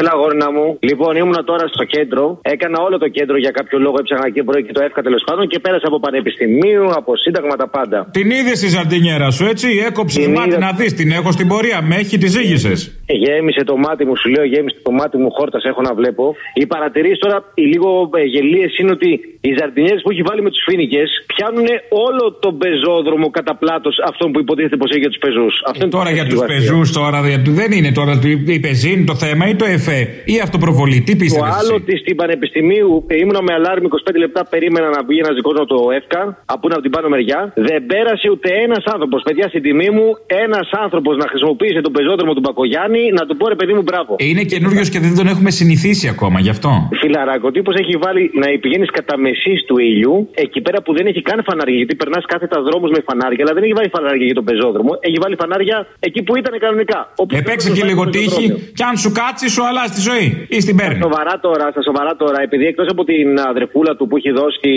Έλα, γόρνα μου. Λοιπόν, ήμουνα τώρα στο κέντρο. Έκανα όλο το κέντρο για κάποιο λόγο. Έψαχνα εκεί πρωί και το έφκα τέλος πάντων και πέρασα από πανεπιστημίου, από σύνταγμα τα πάντα. Την είδες στη ζαρτινιέρα σου, έτσι; Έκοψες Την μάτι είδα. να δεις. Την έχω στην πορεία. Με έχει, τη ζήγησε. Γέμισε το μάτι μου, σου λέω, γέμισε το μάτι μου, χόρτας έχω να βλέπω. Οι παρατηρήσεις τώρα, οι λίγο ε, γελίες είναι ότι οι ζαρτινιέρε που έχει βάλει με τους φίνικε πιάνουν όλο τον πεζόδρομο κατά πλάτος αυτόν που υποτίθεται πως έχει για τους πεζούς. Ε, τώρα για τους πεζούς, τώρα για του- δεν είναι τώρα το- η πεζίνη το θέμα ή το εφέ ή αυτοπροβολή. Τι Το πίστευε. άλλο ότι στην Πανεπιστημίου ε, ήμουνα με αλάρμ 25 λεπτά, περίμενα να βγει ένα δικό μου το ΕΦΚΑ, από είναι από την πάνω μεριά. Δεν πέρασε ούτε ένας άνθρωπος. Παιδιά, στην τιμή μου, ένας άνθρωπος να χρησιμοποιήσει τον πεζόδρομο του Μπακογιάννη να του πω ρε παιδί μου μπράβο. Είναι καινούριος και δεν τον έχουμε συνηθίσει ακόμα γι' αυτό. Φιλαράκο, ο τύπος έχει βάλει να πηγαίνεις κατά μεσής του ήλιου, εκεί πέρα που δεν έχει καν φανάρια. Γιατί περνάς κάθετα δρόμους με φανάρια, αλλά δεν έχει βάλει φανάρια για τον πεζόδρομο. Έχει βάλει φανάρια εκεί που ήταν κανονικά. Όπου Επέξε το και βάλει λίγο το τύχη πεζόδρομο. και αν σου κάτσει, σου αλλάζει τη ζωή ή στην παίρνει. Σοβαρά τώρα, στα σοβαρά τώρα, επειδή εκτός από την αδερφούλα του που έχει δώσει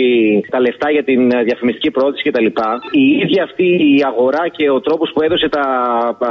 τα λεφτά για την ε, διαφημιστική πρόθεση κτλ., η ίδια αυτή η αγορά και ο τρόπος που έδωσε τα, α,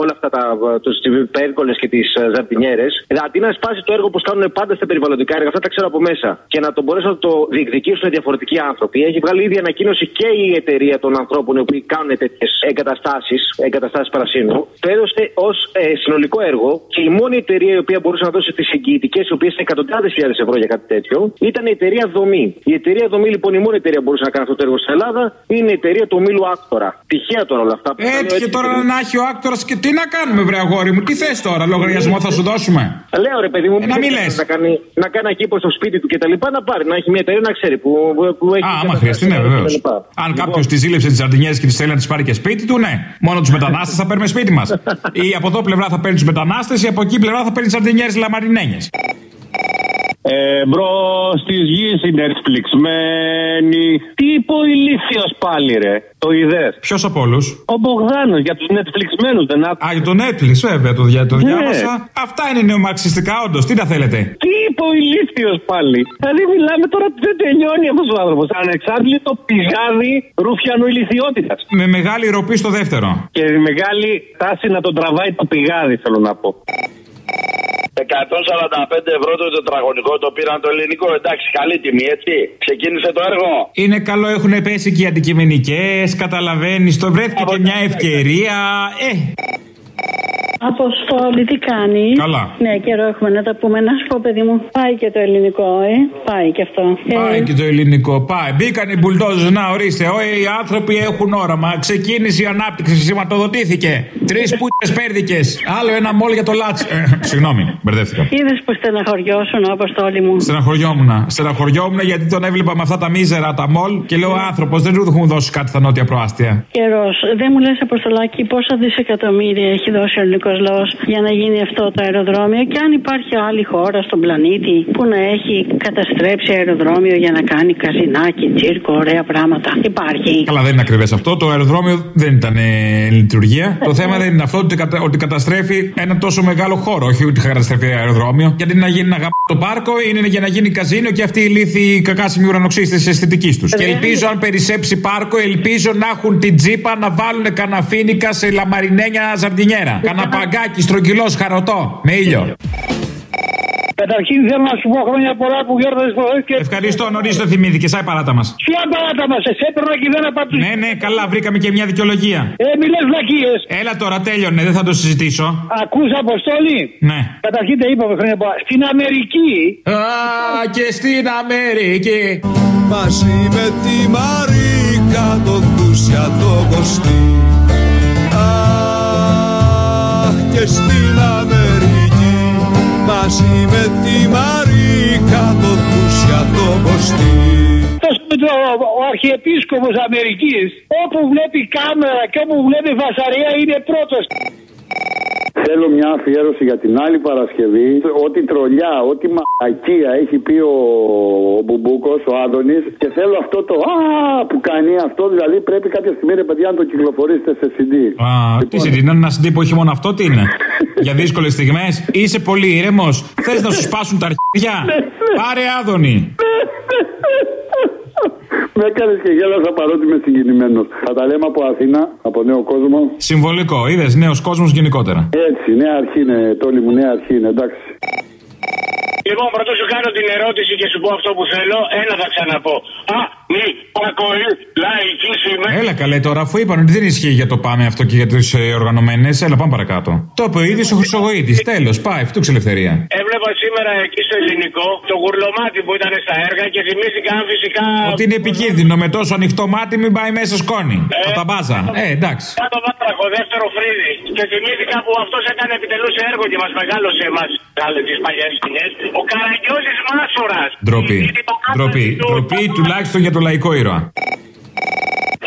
όλα αυτά τα, τους πέρκολε και τις ζαρτινιέρες, αντί να σπάσει το έργο που κάνουν πάντα στα περιβαλλοντικά έργα, αυτά τα ξέρω από μέσα, και να το μπορέσουν να το διεκδικήσουν διαφορετικοί άνθρωποι, έχει βγάλει ήδη ανακοίνωση και η εταιρεία των ανθρώπων οι οποίοι κάνουν τέτοιες εγκαταστάσεις, εγκαταστάσεις παρασύνου, το έδωσε ως συνολικό έργο και η μόνη εταιρεία η οποία μπορούσε να δώσει τις εγγυητικές, οι οποίες είναι εκατοντάδες χιλιάδες ευρώ για κάτι τέτοιο, ήταν η εταιρεία Δομή. Η εταιρεία Δομή, λοιπόν, η μόνη εταιρεία που μπορούσε να κάνει αυτό το έργο στην Ελλάδα είναι η εταιρεία του ομίλου Άκτορα. Τυχαία τώρα όλα αυτά. που τα λέω Έτυχε έτσι τώρα και- να έχει ο άκτορας και τι να κάνουμε, βρε αγόρι μου, τι θες τώρα, λογαριασμό θα σου δώσουμε; Λέω ρε παιδί μου, Ε, να μην λες. να κάνει, να κάνει εκεί προ το σπίτι του και τα λοιπά, να πάρει, να έχει μια εταιρεία να ξέρει που, που έχει. Α, άμα καταστάσει χρειαστεί, ναι, και τα βεβαίως. λοιπά. Αν Λοιπόν, κάποιος τη ζήλεψε τις ζαρτινιέ και τις θέλει να τις πάρει και σπίτι του, ναι. Μόνο τους μετανάστες θα παίρνουμε σπίτι μας. ή από εδώ πλευρά θα παίρνει τους μετανάστες, ή από εκεί πλευρά θα παίρνει ζαρτινιέρε λαμαρινένιες. Ε, μπρος της γης η Netflix μένη. Τι είπε ο ηλίθιος πάλι, ρε. Το είδες; Ποιος από όλους; Ο Μπογδάνος για τους Netflixμένου δεν άκουσα. Α, για το Netflix, βέβαια, το, δια, το Ναι. διάβασα. Αυτά είναι νεομαρξιστικά, όντως. Τι τα θέλετε; Τι είπε ο ηλίθιος πάλι; Δηλαδή μιλάμε τώρα ότι δεν τελειώνει αυτός ο άνθρωπος. Ανεξάρτητο πηγάδι ρούφιανου ηλικιότητας. Με μεγάλη ροπή στο δεύτερο. Και μεγάλη τάση να τον τραβάει το πηγάδι, θέλω να πω. 145 ευρώ το τετραγωνικό το πήραν το ελληνικό. Εντάξει, καλή τιμή, έτσι. Ξεκίνησε το έργο. Είναι καλό, έχουν πέσει και οι αντικειμενικές, καταλαβαίνεις. Το βρέθηκε και μια ευκαιρία. Ε, Αποστόλη, τι κάνεις; Καλά. Ναι, καιρό έχουμε να τα πούμε. Να σου πω, παιδί μου, πάει και το ελληνικό, ε. Πάει και αυτό. Πάει Ε, και το ελληνικό. Πάει. Μπήκαν οι μπουλντόζες. Να ορίστε. Ό, οι άνθρωποι έχουν όραμα. Ξεκίνησε η ανάπτυξη. Σηματοδοτήθηκε. Τρεις πούτες πέρδικες. Άλλο ένα μόλ για το λάτ. Ε, συγγνώμη, μπερδεύτηκα. Είδες που στεναχωριώσουν, Αποστόλη μου. Στεναχωριόμουν. Στεναχωριόμουν γιατί τον έβλεπα με αυτά τα μίζερα τα μόλ και λέω άνθρωπος δεν του έχουν δώσει κάτι στα νότια προάστια. Καιρός. Δεν μου λες, Αποστολάκη, πόσα δισεκατομμύρια έχει δώσει ο ελληνικός λαό για να γίνει αυτό το αεροδρόμιο και αν υπάρχει άλλη χώρα στον πλανήτη που να έχει καταστρέψει αεροδρόμιο για να κάνει καζινάκι, τσίρκο, ωραία πράγματα. Υπάρχει. Καλά, δεν είναι ακριβές αυτό. Το αεροδρόμιο δεν ήταν ε, λειτουργία. το θέμα δεν είναι αυτό ότι, κατα- ότι καταστρέφει ένα τόσο μεγάλο χώρο. Όχι ότι καταστρέφει αεροδρόμιο. Γιατί να γίνει να γαμπ... το πάρκο είναι για να γίνει καζίνο και αυτοί οι λύθοι κακάσιμοι ουρανοξύστε της αισθητικής τους. Και ελπίζω αν περισσέψει πάρκο, ελπίζω να έχουν την τζίπα να βάλουν καναφίνικα σε λαμαρινένια ζαρτινιέρα. Καναπαγκάκι, στρογγυλός, χαροτό, με ήλιο. Καταρχήν θέλω να σου πω χρόνια πολλά που γιόρταζε το και. Ευχαριστώ, νωρίς το θυμήθηκε, σαν παράτα μας. Ποια παράτα μας, εσέ έπαιρνα και δεν απαντούσα. Ναι, ναι, καλά, βρήκαμε και μια δικαιολογία. Ε, μιλέ βλακίες. Έλα τώρα, τέλειωνε, δεν θα το συζητήσω. Ακούς Αποστόλη; Ναι. Καταρχήν τα είπαμε χρόνια πολλά. Στην Αμερική. Α, και στην Αμερική. Μαζί με τη Μαρίκα το Κούσια το Κωστή και στην Αμερική Μαζί με τη Μαρίκα το Κούσια το Κωστή Αυτός που το, ο Αρχιεπίσκοπος Αμερικής όπου βλέπει κάμερα και όπου βλέπει φασαρία είναι πρώτος. Θέλω μια αφιέρωση για την άλλη Παρασκευή. Ό,τι τρολιά, ό,τι μαλακία έχει πει ο, ο Μπουμπούκος, ο Άδωνης. Και θέλω αυτό το Α που κάνει αυτό. Δηλαδή πρέπει κάποια στιγμή ρε παιδιά να το κυκλοφορήσετε σε CD. Α, τι CD, είναι ένα CD που έχει μόνο αυτό, τι είναι; Για δύσκολες στιγμές. Είσαι πολύ ήρεμος. Θες να σου σπάσουν τα αρχίδια; Πάρε άδωνη. Με έκανες και γέλασα παρότι είμαι συγκινημένος. Θα τα λέμε από Αθήνα, από νέο κόσμο. Συμβολικό, είδες νέος κόσμος γενικότερα. Έτσι, νέα αρχή είναι, τόλοι μου, νέα αρχή είναι, εντάξει. Λοιπόν, πρωτού σου κάνω την ερώτηση και σου πω αυτό που θέλω, ένα θα ξαναπώ. Α, μη, πακοή, λαϊκή σήμερα. Έλα καλέ τώρα, αφού είπαν ότι δεν ισχύει για το πάμε αυτό και για τι οργανωμένες, έλα πάμε παρακάτω. Το είπε ο ίδιος ο Χρυσογοήτη. Τέλος, πάει, αυτό ελευθερία. Έβλεπα σήμερα εκεί στο ελληνικό το γουρλωμάτι που ήταν στα έργα και θυμήθηκα αν φυσικά. Ότι είναι επικίνδυνο με τόσο ανοιχτό μάτι μην πάει μέσα σκόνη. Ε, τα μπάζα. Ε, εντάξει. Κάτω βάτραχο, δεύτερο φρύδι. Και θυμήθηκα που αυτός έκανε επιτελώ έργο και μας μεγάλωσε εμάς. Κάλε τις παλιές σκηνές. Ο Καραγκιόζης Μάσορα. Ντροπή. Ντροπή. Ντροπή τουλάχιστον για το λαϊκό ήρωα.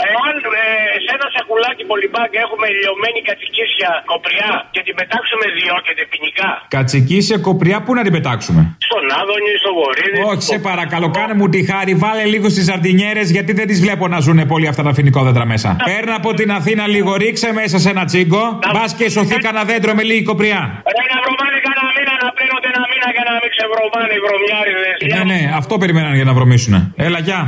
Εάν ε, σε ένα σακουλάκι πολυμπάκ έχουμε λιωμένη κατσικίσια κοπριά και την πετάξουμε διώκεται ποινικά. Κατσικίσια κοπριά, πού να την πετάξουμε; Στον Άδωνη, στο Βορύδι. Όχι, σε παρακαλώ, κάνε μου τη χάρη, βάλε λίγο στις ζαρτινιέρε γιατί δεν τις βλέπω να ζουν πολύ αυτά τα φοινικόδεντρα μέσα. Παίρνω από την Αθήνα λίγο, ρίξε μέσα σε ένα τσίγκο, μπας και σωθεί κανένα δέντρο με λίγη κοπριά. Ρε να βρωμάνε κανένα μήνα να πλένονται ένα μήνα για να μην ξεβρωμάνε οι βρωμιάριδες. Ναι, ναι, αυτό περιμέναν για να βρωμίσουνε. Έλα, γεια.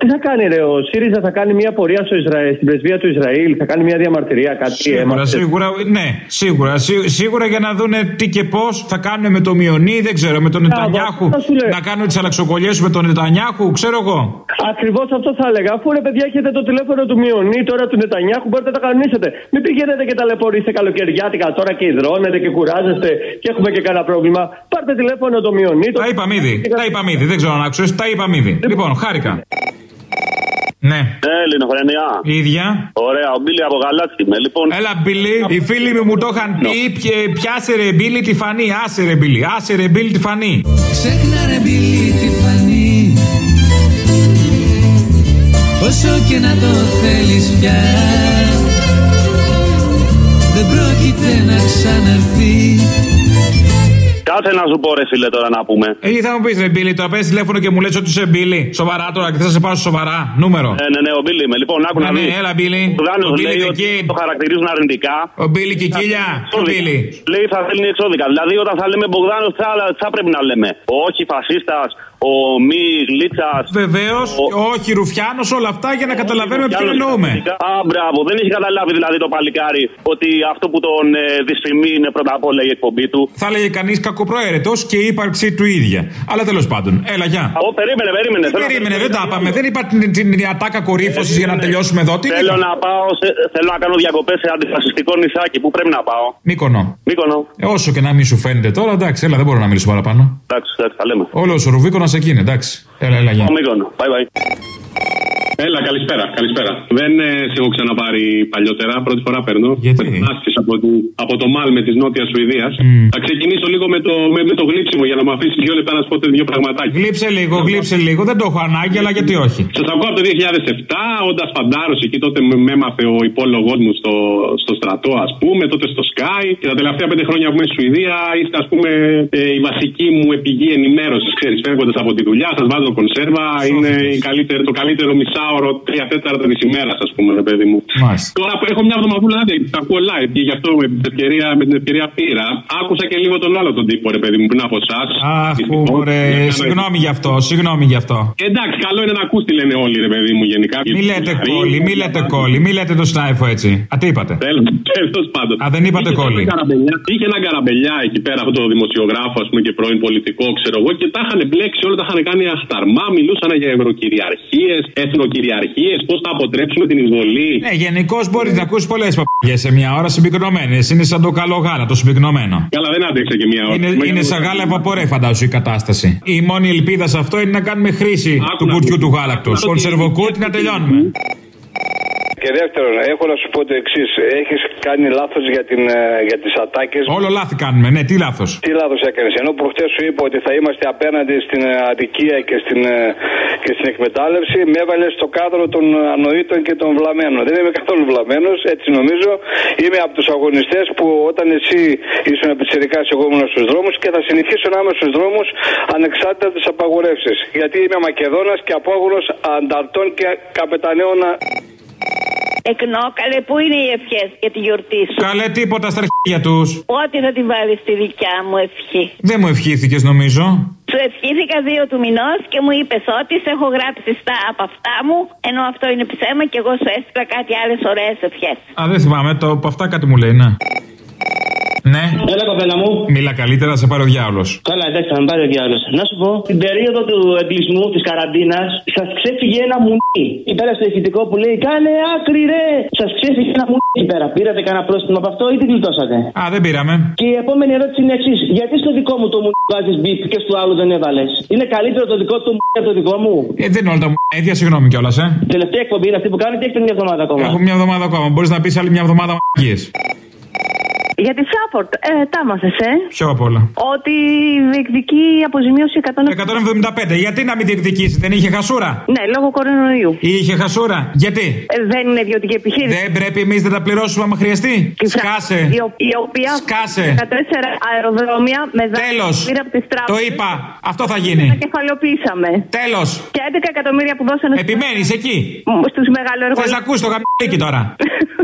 Τι θα κάνει, ρε, ο ΣΥΡΙΖΑ θα κάνει μια πορεία στο Ισραήλ, στην πρεσβεία του Ισραήλ, θα κάνει μια διαμαρτυρία, κάτι Σίγουρα, έμαθε. σίγουρα, ναι, σίγουρα. σί- Σίγουρα για να δούνε τι και πώς θα κάνουν με το Μιονί, δεν ξέρω, με τον Νετανιάχου. αυτό σου λέω. Να κάνουν τις αλλαξοκολλιές με τον Νετανιάχου, ξέρω εγώ. Ακριβώς αυτό θα έλεγα. Αφού ρε παιδιά έχετε το τηλέφωνο του Μιονί τώρα του Νετανιάχου, μπορείτε να τα κανονίσετε. Μην πηγαίνετε και ταλαιπωρήσετε καλοκαιριάτικα τώρα και υδρώνετε και κουράζεστε και έχουμε και κανένα πρόβλημα. Πάρτε τηλέφωνο το Μιονί. Το... Τα είπαμε ήδη. Τα είπαμε ήδη. Δεν ξέρω αν άκουσες. Τα είπαμε ήδη. Λοιπόν, χάρηκα. Ναι. Ε, Ελληνοφρενιά. Η ίδια. Ωραία, ο Μπίλι από Γαλάτσι είμαι. Λοιπόν, Έλα, Μπιλί. Οι φίλοι μου μου το είχαν πει. πια- Πιάσε ρε Μπίλι τη φανή. Άσε ρε Μπίλι. Άσε ρε Μπίλι τη φανή. Ξέχνα ρε μπιλί τη φανή Όσο και να το θέλεις πια Δεν πρόκειται να ξαναρθείς κάτσε να σου πω ρε φίλε τώρα να πούμε. Ε, τι θα μου πεις ρε Μπίλι, τώρα παίρνει τηλέφωνο και μου λες ότι είσαι Μπίλι. Σοβαρά τώρα και θα σε πάω σοβαρά. Νούμερο. Ναι, ναι, ναι, ο Μπίλι είμαι. Λοιπόν, άκου Ναι, να ναι, δεις. έλα, Μπίλι. Ο Γάνος Ο Μπίλι λέει the ότι Kid. το χαρακτηρίζουν αρνητικά. Ο Μπίλι και η Κίλια. Ο Εξώδικα. Μπίλι. Λέει θα θέλει εξώδικα. Δηλαδή όταν θα λέμε Μπογδάνος, τι θα, τι θα πρέπει να λέμε; Όχι φασίστας, ο μη γλίτσα. Βεβαίως, όχι Ρουφιάνο, όλα αυτά για να καταλαβαίνουμε ποιον εννοούμε. Α, μπράβο, δεν έχει καταλάβει δηλαδή το παλικάρι ότι αυτό που τον ε, δυσφημεί είναι πρώτα απ' όλα η εκπομπή του. Θα έλεγε κανείς κακοπροαίρετος και η ύπαρξή του ίδια. Αλλά τέλος πάντων, έλα, γεια. Ω, περίμενε, περίμενε. Τι Θέλω να- περίμενε, δεν τα είπαμε. Δεν είπα την, την ατάκα κορύφωσης για να τελειώσουμε εδώ. Τι Θέλω είπα; να πάω, σε, θέλω να κάνω διακοπές σε αντιφασιστικό νησάκι. Πού πρέπει να πάω; Μύκονο. Μύκονο. Ε, όσο και να μην σου φαίνεται τώρα, εντάξει, έλα, δεν μπορώ να μιλήσω παραπάνω. Εντάξει, εντάξει, θα λέμε. Όλος ο Ρουβίκονας εκεί είναι, εντάξει. Έλα, έλα, γεια. Ο Μύκονο. Bye bye. Έλα, καλησπέρα, καλησπέρα. Δεν ε, σε έχω ξαναπάρει παλιότερα, πρώτη φορά παίρνω. Γιατί; Μετανάστης από, τη- από το Μάλμε της Νότιας Σουηδίας. Θα ξεκινήσω λίγο με το, με, με το γλύψιμο για να μου αφήσεις δύο λεπτά να σου πω δύο πραγματάκια. Γλύψε λίγο, γλύψε λίγο. Δεν το έχω ανάγκη, αλλά γιατί όχι; Σα ακούω από το 2007, όντας φαντάρος εκεί τότε με με έμαθε ο υπόλογός μου στο, στο στρατό, ας πούμε, τότε στο Sky. Και τα τελευταία πέντε χρόνια που είμαι στη Σουηδία είστε, ας πούμε, ε, η βασική μου πηγή ενημέρωσης. Ξέρεις, φεύγοντας από τη δουλειά, σας βάζω κονσέρβα. Είναι η καλύτερη, το καλύτερο μισάωρο, τρία τέταρτα της ημέρας, ας πούμε, ρε παιδί μου. Μάλιστα. Τώρα που έχω μια εβδομαδούλα άδεια, τα ακούω live και γι' αυτό με την ευκαιρία, με την ευκαιρία πήρα. Άκουσα και λίγο τον άλλο τον τύπο, ρε παιδί μου, πριν από εσάς. Αχ, που ρε, συγγνώμη γι' αυτό, συγγνώμη γι' αυτό. Εντάξει, καλό είναι να ακούς τι λένε όλοι, ρε παιδί μου, γενικά. Μη λέτε κόλλη, μη λέτε κόλλη, μη λέτε το σνάιφο έτσι. Α, τι είπατε; Τέλος πάντων. Α, δεν είπατε Είχε κόλλη. έναν καραμπελιά- Είχε έναν καραμπελιά εκεί πέρα, αυτό το δημοσιογράφο, ας πούμε, και πρώην πολιτικό, ξέρω εγώ, και τα είχαν μπλέξει όλα, τα είχαν κάνει αχταρμά, μιλούσαν για ευρωκυριαρχίες, εθνοκυριαρχίε, πώς θα αποτρέψουμε την εισβολή. Ναι, γενικώς μπορεί να ακούσεις πολλές παπαγιές σε μια ώρα συμπυκνωμένες. Είναι σαν το καλό γάλα, το συμπυκνωμένο. Καλά, δεν άντεξε και μία ώρα. Είναι, Μεγάλο- είναι σαν γάλα βαπορέ, φαντάσου η κατάσταση. Η μόνη ελπίδα σε αυτό είναι να κάνουμε χρήση του να κουτιού δεις. του γάλακτος. Άκου να Κονσερβοκούτι να τελειώνουμε. Και δεύτερον, έχω να σου πω το εξής. Έχεις κάνει λάθος για, την, ε, για τις ατάκες. Όλο λάθη κάνουμε, ναι, τι λάθος. Τι λάθος έκανες; Ενώ προχτές σου είπα ότι θα είμαστε απέναντι στην ε, αδικία και στην, ε, και στην εκμετάλλευση, με έβαλε στο κάδρο των ανοήτων και των βλαμμένων. Δεν είμαι καθόλου βλαμμένος, έτσι νομίζω. Είμαι από τους αγωνιστές που όταν εσύ ήσουν πιτσερικά, εγώ ήμουν στους δρόμους και θα συνεχίσω να είμαι στους δρόμους ανεξάρτητα από τις απαγορεύσεις. Γιατί είμαι Μακεδόνας και απόγονος ανταρτών και καπεταναίων Εκνόκαλε, πού είναι οι ευχές για τη γιορτή σου; Καλέ τίποτα στα αρχίδια τους. Πότε θα τη βάλεις στη δικιά μου ευχή. Δεν μου ευχήθηκες νομίζω. Σου ευχήθηκα δύο του μηνός και μου είπες ότι σε έχω γράψει στα από αυτά μου, ενώ αυτό είναι ψέμα και εγώ σου έστειλα κάτι άλλες ωραίες ευχές. Α, δεν θυμάμαι, το από αυτά κάτι μου λέει, ναι. Ναι. Έλα, κοπέλα μου. Μίλα καλύτερα, σε πάρει ο διάολος. Καλά, εντάξει, θα με πάρει ο διάλογο. Να σου πω, την περίοδο του εγκλισμού, της καραντίνας, σας ξέφυγε ένα μουνί. Εκεί πέρα στο ηχητικό που λέει Κάνε άκρη, ρε! Σας ξέφυγε ένα μουνί εκεί πέρα. Πήρατε κανένα πρόστιμο από αυτό ή τι γλιτώσατε; Α, δεν πήραμε. Και η επόμενη ερώτηση είναι εξής. Γιατί στο δικό μου το μου βάζεις μπίπ και στο άλλο δεν έβαλες; Είναι καλύτερο το δικό του μου από το δικό μου; Ε, δεν είναι όλα τα μου. Ίδια συγγνώμη κιόλας, ε. Τελευταία εκπομπή είναι αυτή που κάνετε ή έχετε μια εβδομάδα ακόμα; Έχω μια εβδομάδα ακόμα. Μπορείς να πεις άλλη μια εβδομάδα μαγείες. Για τη Φράμπορτ, ε, τα έμαθες, ε; Ποιο απ' όλα. Ότι διεκδικεί αποζημίωση 100... 175. Γιατί να μην διεκδικήσει, δεν είχε χασούρα; Ναι, λόγω κορονοϊού. Είχε χασούρα. Γιατί; Ε, δεν είναι ιδιωτική επιχείρηση. Δεν πρέπει εμείς να τα πληρώσουμε άμα χρειαστεί. Η Φρα- Σκάσε. Η, ο- η οποία Σκάσε. 14 αεροδρόμια με δάνεια Τέλος. πήρε από τις τράπεζες. Το είπα. Αυτό θα γίνει. Τα κεφαλαιοποίησαμε. Τέλος. Και 11 εκατομμύρια που δώσανε Επιμένεις εκεί; στους μεγαλοεργολόγους. Θες να ακού το γαμπίκι τώρα.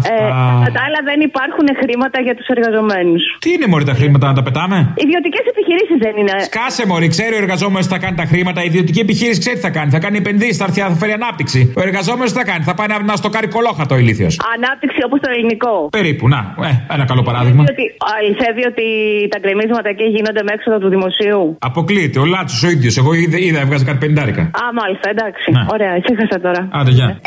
Αυτά. Ε, κατά τα άλλα δεν υπάρχουν χρήματα για τους εργαζομένους. Τι είναι μωρή τα χρήματα να τα πετάμε; Ιδιωτικές επιχειρήσεις δεν είναι. Σκάσε μωρή, ξέρει ο εργαζόμενος τι θα κάνει τα χρήματα. Η ιδιωτική επιχείρηση ξέρει τι θα κάνει. Θα κάνει επενδύσεις, θα έρθει θα φέρει ανάπτυξη. Ο εργαζόμενος τι θα κάνει; Θα πάει να, να στοκάρει κολόχατο ηλίθιος. Ανάπτυξη όπως το ελληνικό. Περίπου, να, ε, ένα καλό παράδειγμα. Ότι, αληθεύει ότι τα γκρεμίσματα εκεί γίνονται με έξοδο του δημοσίου. Αποκλείεται, ο Λάτσος ο ίδιος. Εγώ είδα, είδα έβγαζε κάτι πεντάρικα. Α, μάλιστα, εντάξει. Ναι. Ωραία, ησύχασα τώρα. Άντε, γεια.